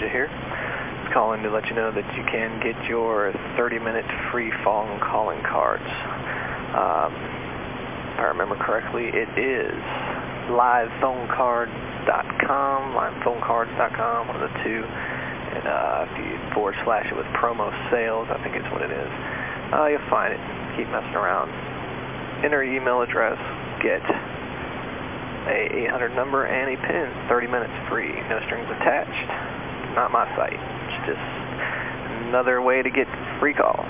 Ninja here. Just calling to let you know that you can get your 30-minute free phone calling cards. Um, if I remember correctly, it is livephonecard.com, livephonecard.com, one of the two. And uh, if you forward slash it with promo sales, I think it's what it is, uh, you'll find it. Keep messing around. Enter your email address, get a 800 number and a pin, 30 minutes free, no strings attached. Not my site. It's just another way to get free calls.